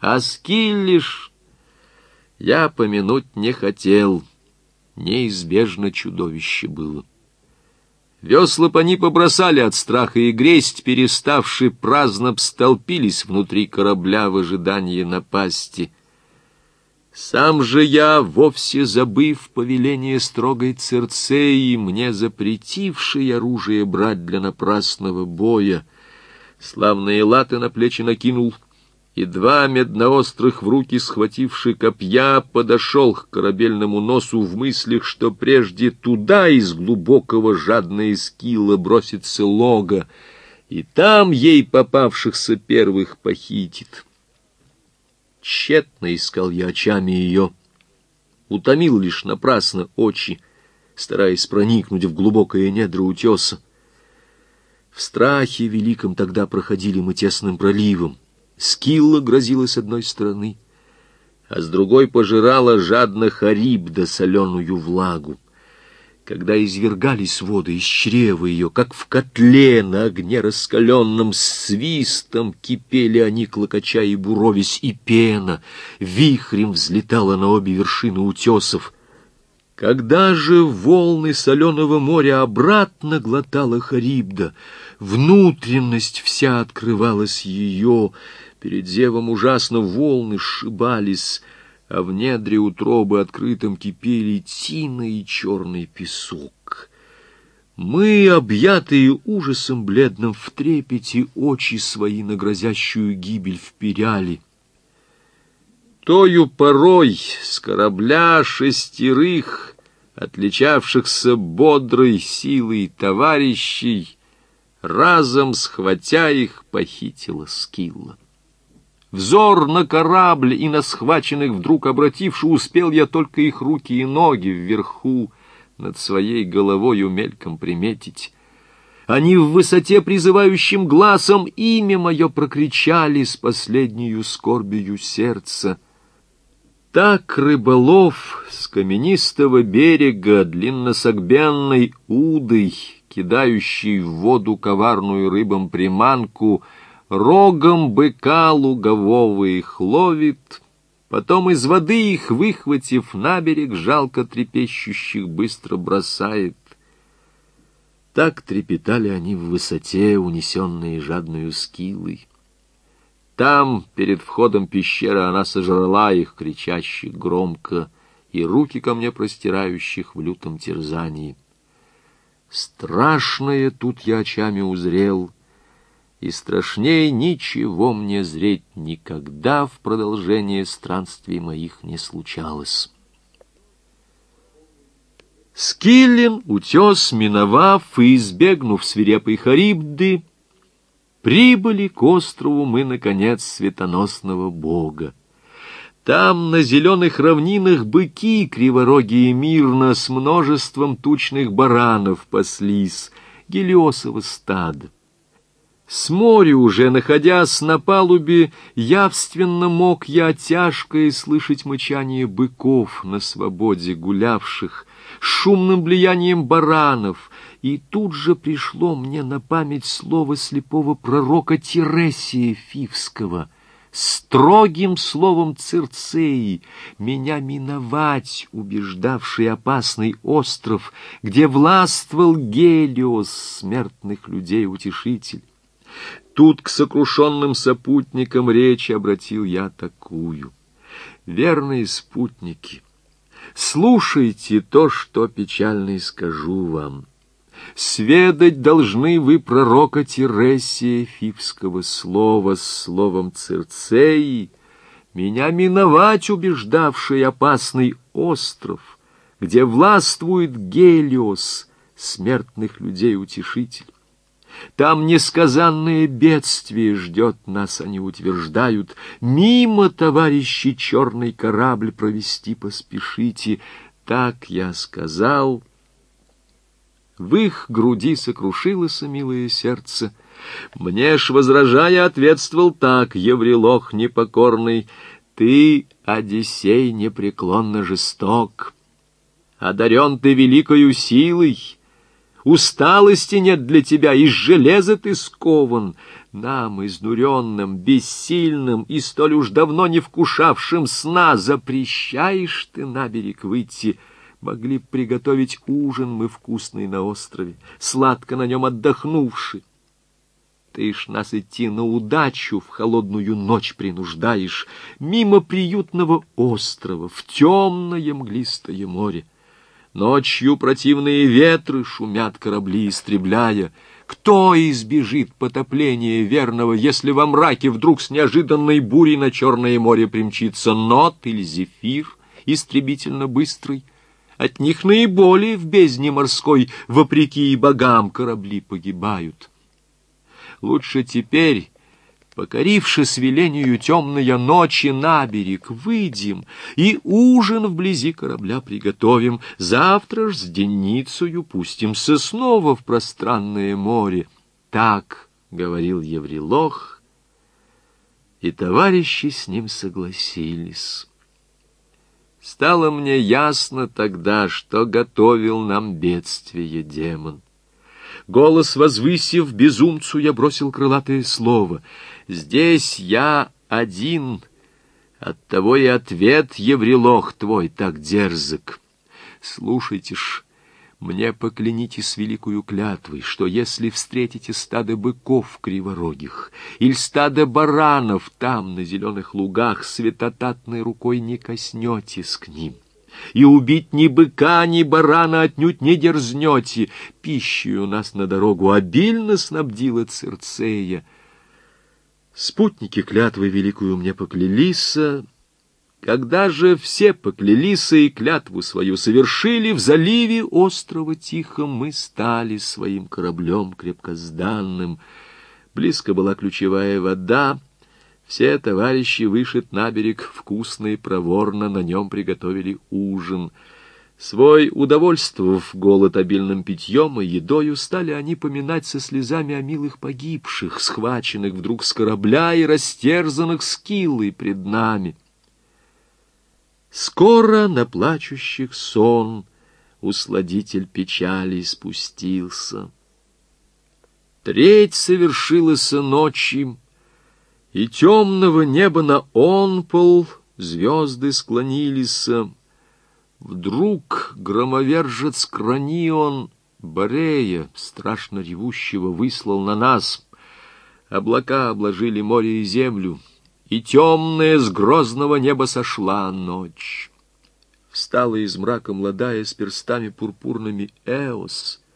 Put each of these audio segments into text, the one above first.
А скиллиш я помянуть не хотел, неизбежно чудовище было. Весла они побросали от страха, и гресть, переставши, праздно столпились внутри корабля в ожидании напасти. Сам же я, вовсе забыв повеление строгой Церцеи, мне запретившей оружие брать для напрасного боя, славные латы на плечи накинул — и два медноострых в руки схвативши копья, подошел к корабельному носу в мыслях, что прежде туда из глубокого жадной скилла бросится лога, и там ей попавшихся первых похитит. Тщетно искал я очами ее, утомил лишь напрасно очи, стараясь проникнуть в глубокое недро утеса. В страхе великом тогда проходили мы тесным проливом, Скилла грозила с одной стороны, а с другой пожирала жадно Харибда соленую влагу. Когда извергались воды из чрева ее, как в котле на огне раскаленном, свистом кипели они, клокоча и буровись, и пена, вихрем взлетала на обе вершины утесов. Когда же волны соленого моря обратно глотала Харибда, внутренность вся открывалась ее, Перед зевом ужасно волны сшибались, а в недре утробы открытым кипели тина и черный песок. Мы, объятые ужасом бледным, в трепете очи свои на грозящую гибель вперяли. Тою порой с корабля шестерых, отличавшихся бодрой силой товарищей, разом схватя их, похитила скилла. Взор на корабль и на схваченных вдруг обративши, успел я только их руки и ноги вверху над своей головою мельком приметить. Они в высоте призывающим глазом имя мое прокричали с последнею скорбию сердца. Так рыболов с каменистого берега длинносогбенной удой, кидающий в воду коварную рыбам приманку, — рогом быка лугового их ловит, потом из воды их, выхватив на берег, жалко трепещущих быстро бросает. Так трепетали они в высоте, унесенные жадную скилой. Там, перед входом пещеры, она сожрала их, кричащих громко, и руки ко мне простирающих в лютом терзании. Страшное тут я очами узрел — и страшнее ничего мне зреть никогда в продолжение странствий моих не случалось. Скиллин, утес, миновав и избегнув свирепой Харибды, прибыли к острову мы, наконец, светоносного бога. Там на зеленых равнинах быки криворогие мирно с множеством тучных баранов паслись, гелиосово стадо. С моря уже, находясь на палубе, явственно мог я тяжкое слышать мычание быков на свободе гулявших, шумным влиянием баранов, и тут же пришло мне на память слово слепого пророка Тересия Фивского — строгим словом Цирцеи, меня миновать, убеждавший опасный остров, где властвовал Гелиос, смертных людей утешитель. Тут к сокрушенным сопутникам речи обратил я такую. Верные спутники, слушайте то, что печально скажу вам. Сведать должны вы пророка Тересия Фивского слова с словом Цирцеи, меня миновать убеждавший опасный остров, где властвует Гелиос, смертных людей утешитель. Там несказанное бедствие ждет нас, они утверждают. Мимо, товарищи, черный корабль провести поспешите. Так я сказал. В их груди сокрушилось милое сердце. Мне ж, возражая, ответствовал так, Еврелох непокорный, Ты, Одиссей, непреклонно жесток, Одарен ты великою силой, усталости нет для тебя, из железа ты скован. Нам, изнуренным, бессильным и столь уж давно не вкушавшим сна, запрещаешь ты на берег выйти. Могли приготовить ужин мы вкусный на острове, сладко на нем отдохнувши. Ты ж нас идти на удачу в холодную ночь принуждаешь, мимо приютного острова, в темное мглистое море. Ночью противные ветры шумят корабли, истребляя. Кто избежит потопления верного, если во мраке вдруг с неожиданной бурей на Черное море примчится нот или зефир, истребительно быстрый? От них наиболее в бездне морской, вопреки и богам, корабли погибают. Лучше теперь, покорившись велению темная ночи на берег, выйдем и ужин вблизи корабля приготовим. Завтра ж с денницею пустимся снова в пространное море. Так говорил Еврелох, и товарищи с ним согласились. Стало мне ясно тогда, что готовил нам бедствие демон. Голос возвысив, безумцу я бросил крылатое слово. «Здесь я один, оттого и ответ, Еврелох твой, так дерзок. Слушайте ж, мне поклянитесь великую клятвой, что если встретите стадо быков криворогих или стадо баранов там, на зеленых лугах, светотатной рукой не коснетесь к ним» и убить ни быка, ни барана отнюдь не дерзнете. Пищей у нас на дорогу обильно снабдила Цирцея. Спутники клятвы великую мне поклялись, когда же все поклялись и клятву свою совершили, в заливе острова Тихом мы стали своим кораблем крепкозданным. Близко была ключевая вода, все товарищи вышед на берег вкусно и проворно на нем приготовили ужин. Свой удовольствовав голод обильным питьем и едою, стали они поминать со слезами о милых погибших, схваченных вдруг с корабля и растерзанных скиллой пред нами. Скоро на плачущих сон усладитель печали спустился. Треть совершилась ночью, и темного неба на онпол звезды склонились. Вдруг громовержец Кранион Борея, страшно ревущего, выслал на нас. Облака обложили море и землю, и темная с грозного неба сошла ночь. Встала из мрака молодая с перстами пурпурными Эос —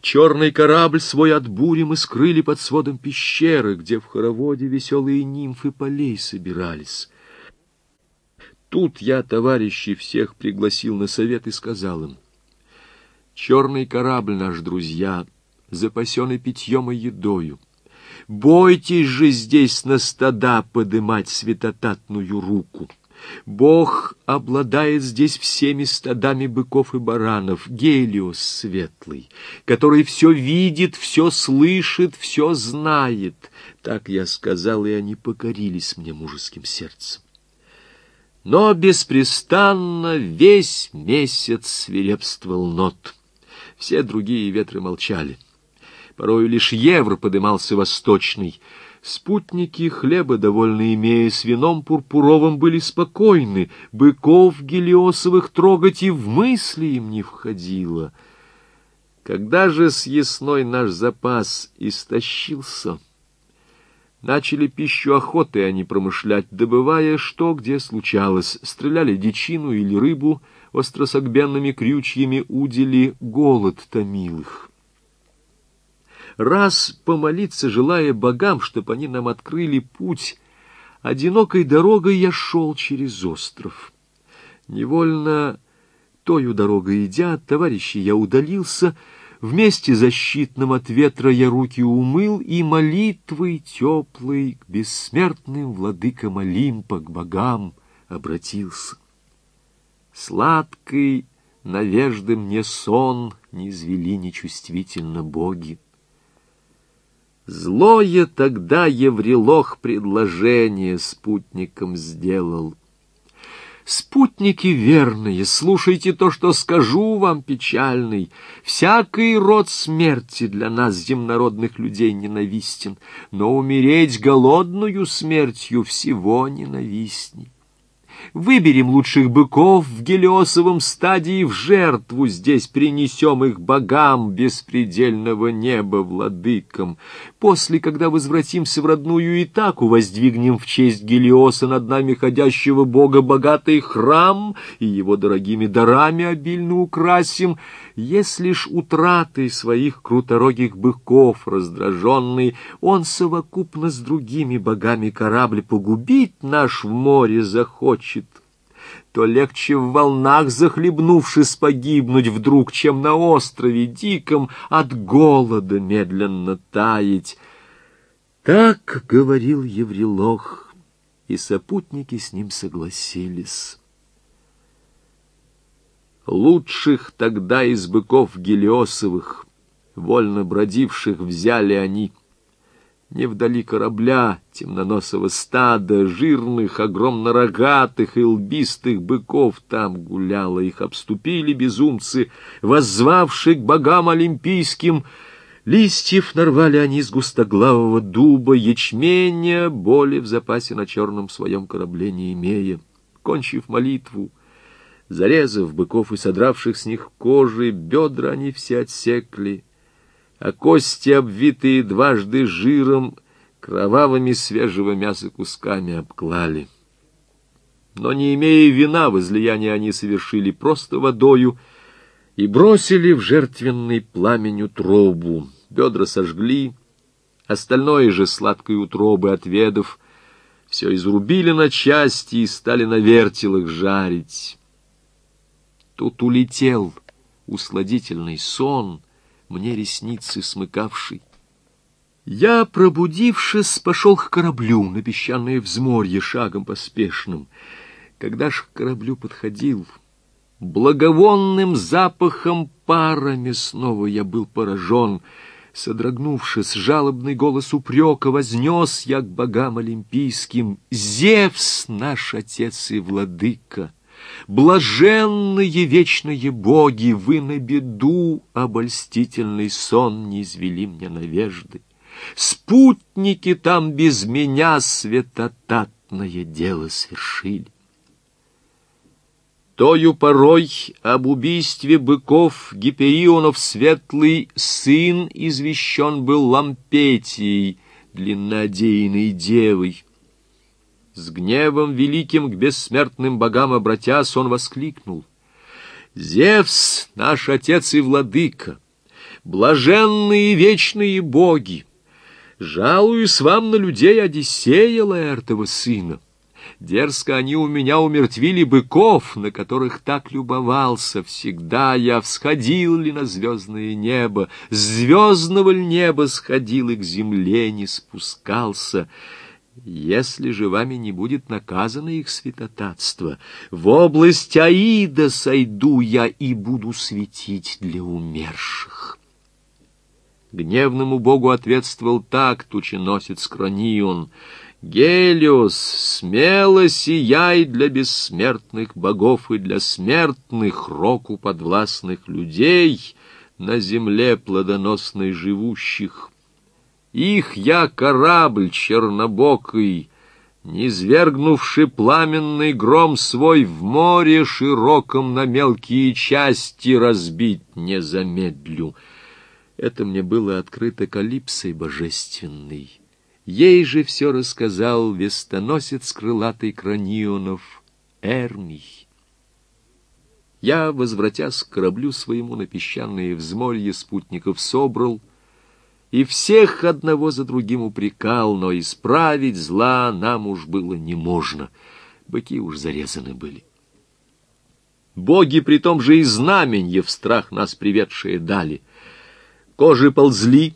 Черный корабль свой от бури мы скрыли под сводом пещеры, где в хороводе веселые нимфы полей собирались. Тут я товарищей всех пригласил на совет и сказал им, «Черный корабль наш, друзья, запасенный питьем и едою. Бойтесь же здесь на стада подымать светотатную руку». Бог обладает здесь всеми стадами быков и баранов, Гелиос светлый, который все видит, все слышит, все знает. Так я сказал, и они покорились мне мужеским сердцем. Но беспрестанно весь месяц свирепствовал нот. Все другие ветры молчали. Порою лишь евро подымался восточный — Спутники, хлеба довольно имея, с вином пурпуровым были спокойны, быков гелиосовых трогать и в мысли им не входило. Когда же съестной наш запас истощился, начали пищу охоты они промышлять, добывая что где случалось, стреляли дичину или рыбу, остросогбенными крючьями удили, голод томил раз помолиться, желая богам, чтоб они нам открыли путь, одинокой дорогой я шел через остров. Невольно тою дорогой идя, от товарищей я удалился, вместе защитным от ветра я руки умыл и молитвой теплой к бессмертным владыкам Олимпа, к богам обратился. Сладкий, навежды мне сон не извели нечувствительно боги. Злое тогда Еврелох предложение спутникам сделал. Спутники верные, слушайте то, что скажу вам, печальный. Всякий род смерти для нас, земнородных людей, ненавистен, но умереть голодную смертью всего ненавистней. Выберем лучших быков в Гелиосовом стадии в жертву, здесь принесем их богам беспредельного неба владыкам. После, когда возвратимся в родную Итаку, воздвигнем в честь Гелиоса над нами ходящего бога богатый храм и его дорогими дарами обильно украсим. Если ж утратой своих круторогих быков раздраженный, он совокупно с другими богами корабль погубить наш в море захочет, то легче в волнах захлебнувшись погибнуть вдруг, чем на острове диком от голода медленно таять. Так говорил Еврелох, и сопутники с ним согласились. Лучших тогда из быков Гелиосовых, вольно бродивших, взяли они. Не вдали корабля, темноносого стада, жирных, огромно-рогатых и лбистых быков там гуляло. Их обступили безумцы, воззвавшие к богам олимпийским. Листьев нарвали они с густоглавого дуба, ячменя, боли в запасе на черном своем корабле не имея. Кончив молитву, Зарезав быков и содравших с них кожи, бедра они все отсекли, а кости, обвитые дважды жиром, кровавыми свежего мяса кусками обклали. Но, не имея вина, возлияние они совершили просто водою и бросили в жертвенный пламень утробу. Бедра сожгли, остальное же сладкой утробы отведав, все изрубили на части и стали на вертелах жарить. Тут улетел усладительный сон, мне ресницы смыкавший. Я, пробудившись, пошел к кораблю на песчаное взморье шагом поспешным. Когда ж к кораблю подходил, благовонным запахом пара мясного я был поражен. Содрогнувшись, жалобный голос упрека вознес я к богам олимпийским. «Зевс наш отец и владыка!» Блаженные вечные боги, вы на беду обольстительный сон не извели мне навежды. Спутники там без меня светотатное дело свершили. Тою порой об убийстве быков Гиперионов светлый сын извещен был Лампетией, длиннодейной девой. С гневом великим к бессмертным богам обратясь, он воскликнул. «Зевс, наш отец и владыка, блаженные вечные боги, жалуюсь вам на людей Одиссея, Лаэртова сына. Дерзко они у меня умертвили быков, на которых так любовался. Всегда я всходил ли на звездное небо, звездного ли неба сходил и к земле не спускался». Если же вами не будет наказано их святотатство, в область Аида сойду я и буду светить для умерших. Гневному богу ответствовал так тученосец Кронион. Гелиос, смело сияй для бессмертных богов и для смертных року подвластных людей на земле плодоносной живущих. Их я корабль чернобокий, Низвергнувши пламенный гром свой В море широком на мелкие части Разбить не замедлю. Это мне было открыто калипсой божественной. Ей же все рассказал вестоносец крылатый Кранионов Эрмий. Я, возвратясь к кораблю своему на песчаные взморье спутников, собрал — и всех одного за другим упрекал, но исправить зла нам уж было не можно. Быки уж зарезаны были. Боги при том же и знаменье в страх нас приведшие дали. Кожи ползли,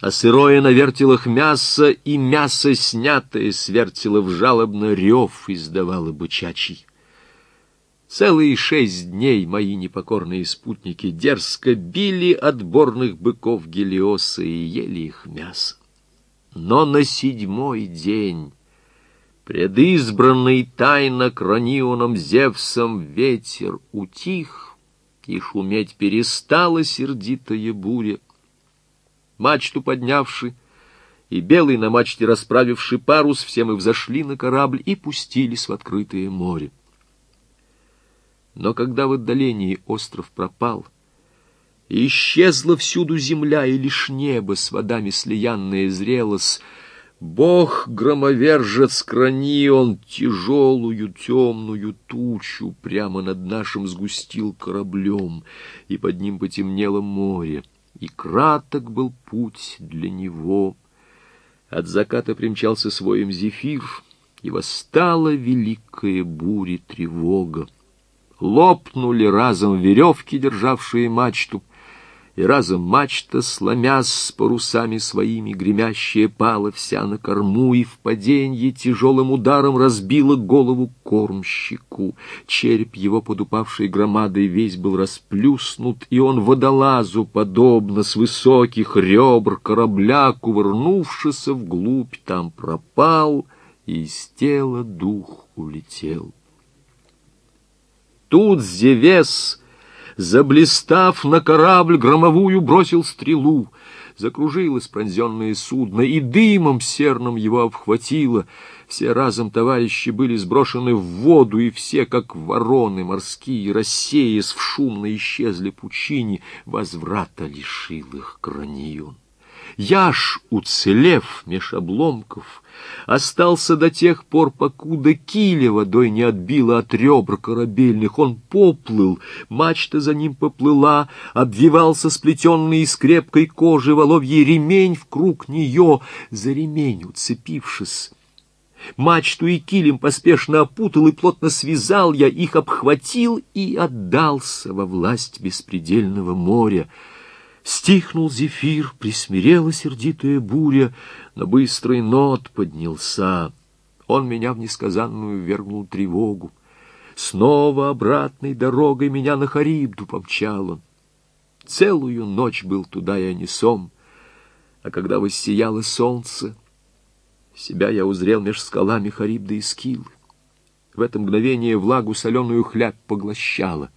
а сырое на вертелах мясо и мясо, снятое с вертелов, жалобно рев издавало бычачий. Целые шесть дней мои непокорные спутники дерзко били отборных быков Гелиоса и ели их мясо. Но на седьмой день Предизбранный тайно кронионом Зевсом ветер утих, и шуметь перестала сердитая буря. Мачту поднявши, и белый на мачте расправивший парус, все мы взошли на корабль и пустились в открытое море. Но когда в отдалении остров пропал, исчезла всюду земля, и лишь небо с водами слиянное зрелось, Бог громовержец он тяжелую темную тучу прямо над нашим сгустил кораблем, и под ним потемнело море, и краток был путь для него. От заката примчался своим зефир, и восстала великая буря тревога. Лопнули разом веревки, державшие мачту, и разом мачта, сломясь с парусами своими, гремящая пала вся на корму, и в паденье тяжелым ударом разбила голову кормщику. Череп его под упавшей громадой весь был расплюснут, и он водолазу, подобно с высоких ребр корабля, кувырнувшись вглубь, там пропал, и из тела дух улетел. Тут Зевес заблистав на корабль громовую, бросил стрелу. Закружилось пронзенное судно, и дымом серным его обхватило. Все разом товарищи были сброшены в воду, и все, как вороны морские, рассеясь в шумно исчезли пучине, возврата лишил их кранион. Я ж, уцелев меж обломков, остался до тех пор, покуда киля водой не отбила от ребр корабельных. Он поплыл, мачта за ним поплыла, обвивался сплетенный из крепкой кожи воловьей ремень в круг нее, за ремень уцепившись. Мачту и килем поспешно опутал и плотно связал я, их обхватил и отдался во власть беспредельного моря. Стихнул зефир, присмирела сердитая буря, на быстрый нот поднялся. Он меня в несказанную вергнул тревогу. Снова обратной дорогой меня на Харибду помчал он. Целую ночь был туда я несом, а когда воссияло солнце, себя я узрел меж скалами Харибды и Скилы. В это мгновение влагу соленую хляб поглощала.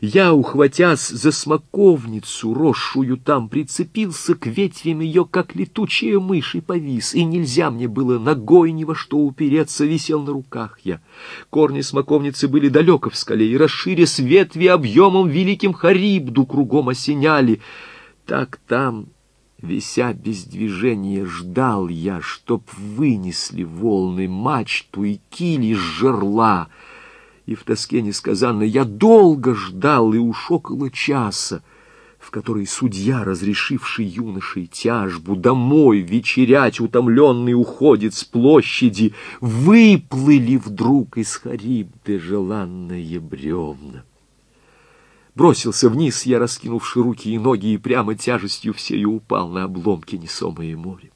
Я, ухватясь за смоковницу, росшую там, прицепился к ветвям ее, как летучая мышь, и повис, и нельзя мне было ногой ни во что упереться, висел на руках я. Корни смоковницы были далеко в скале, и, расширясь ветви объемом великим Харибду, кругом осеняли. Так там Вися без движения, ждал я, чтоб вынесли волны мачту и кили с жерла. И в тоске несказанно я долго ждал, и уж около часа, в который судья, разрешивший юношей тяжбу, домой вечерять утомленный уходит с площади, выплыли вдруг из Харибды желанные бревна. Бросился вниз, я раскинувши руки и ноги, и прямо тяжестью всею упал на обломки, несомые морем.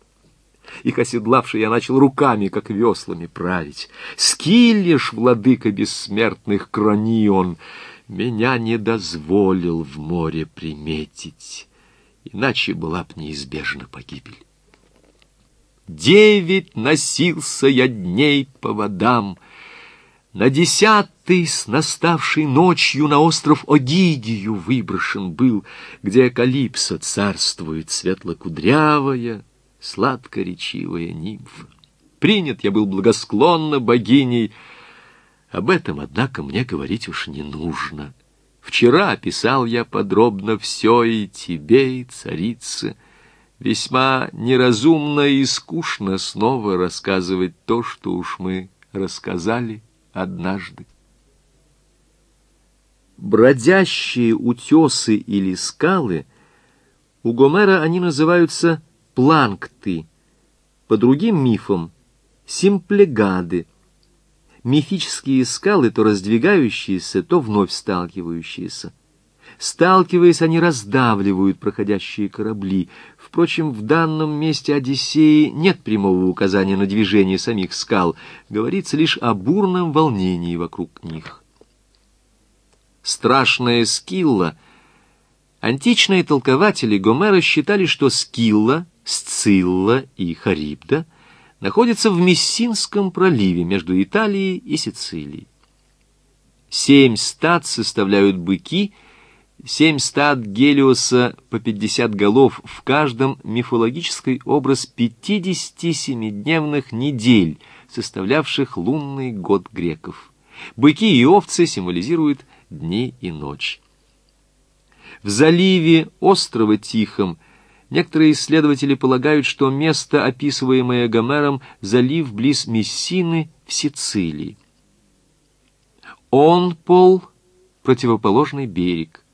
Их оседлавший я начал руками, как веслами, править. Скиллиш, владыка бессмертных кранион, меня не дозволил в море приметить, иначе была б неизбежна погибель. Девять носился я дней по водам, на десятый с наставшей ночью на остров Огидию выброшен был, где Калипсо царствует светлокудрявая, сладкоречивая нимфа. Принят я был благосклонно богиней. Об этом, однако, мне говорить уж не нужно. Вчера описал я подробно все и тебе, и царице. Весьма неразумно и скучно снова рассказывать то, что уж мы рассказали однажды. Бродящие утесы или скалы, у Гомера они называются планкты, по другим мифам — симплегады, мифические скалы, то раздвигающиеся, то вновь сталкивающиеся. Сталкиваясь, они раздавливают проходящие корабли. Впрочем, в данном месте Одиссеи нет прямого указания на движение самих скал. Говорится лишь о бурном волнении вокруг них. Страшная Скилла. Античные толкователи Гомера считали, что Скилла, Сцилла и Харибда находится в Мессинском проливе между Италией и Сицилией. Семь стад составляют быки, семь стад Гелиоса по пятьдесят голов, в каждом мифологический образ пятидесяти семидневных недель, составлявших лунный год греков. Быки и овцы символизируют дни и ночь. В заливе острова Тихом некоторые исследователи полагают, что место, описываемое Гомером, залив близ Мессины в Сицилии. Он пол — противоположный берег.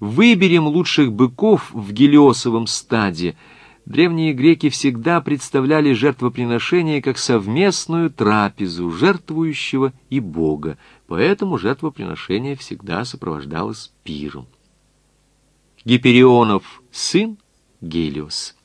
Выберем лучших быков в Гелиосовом стаде. Древние греки всегда представляли жертвоприношение как совместную трапезу жертвующего и Бога, поэтому жертвоприношение всегда сопровождалось пиром. Гиперионов сын Гелиос.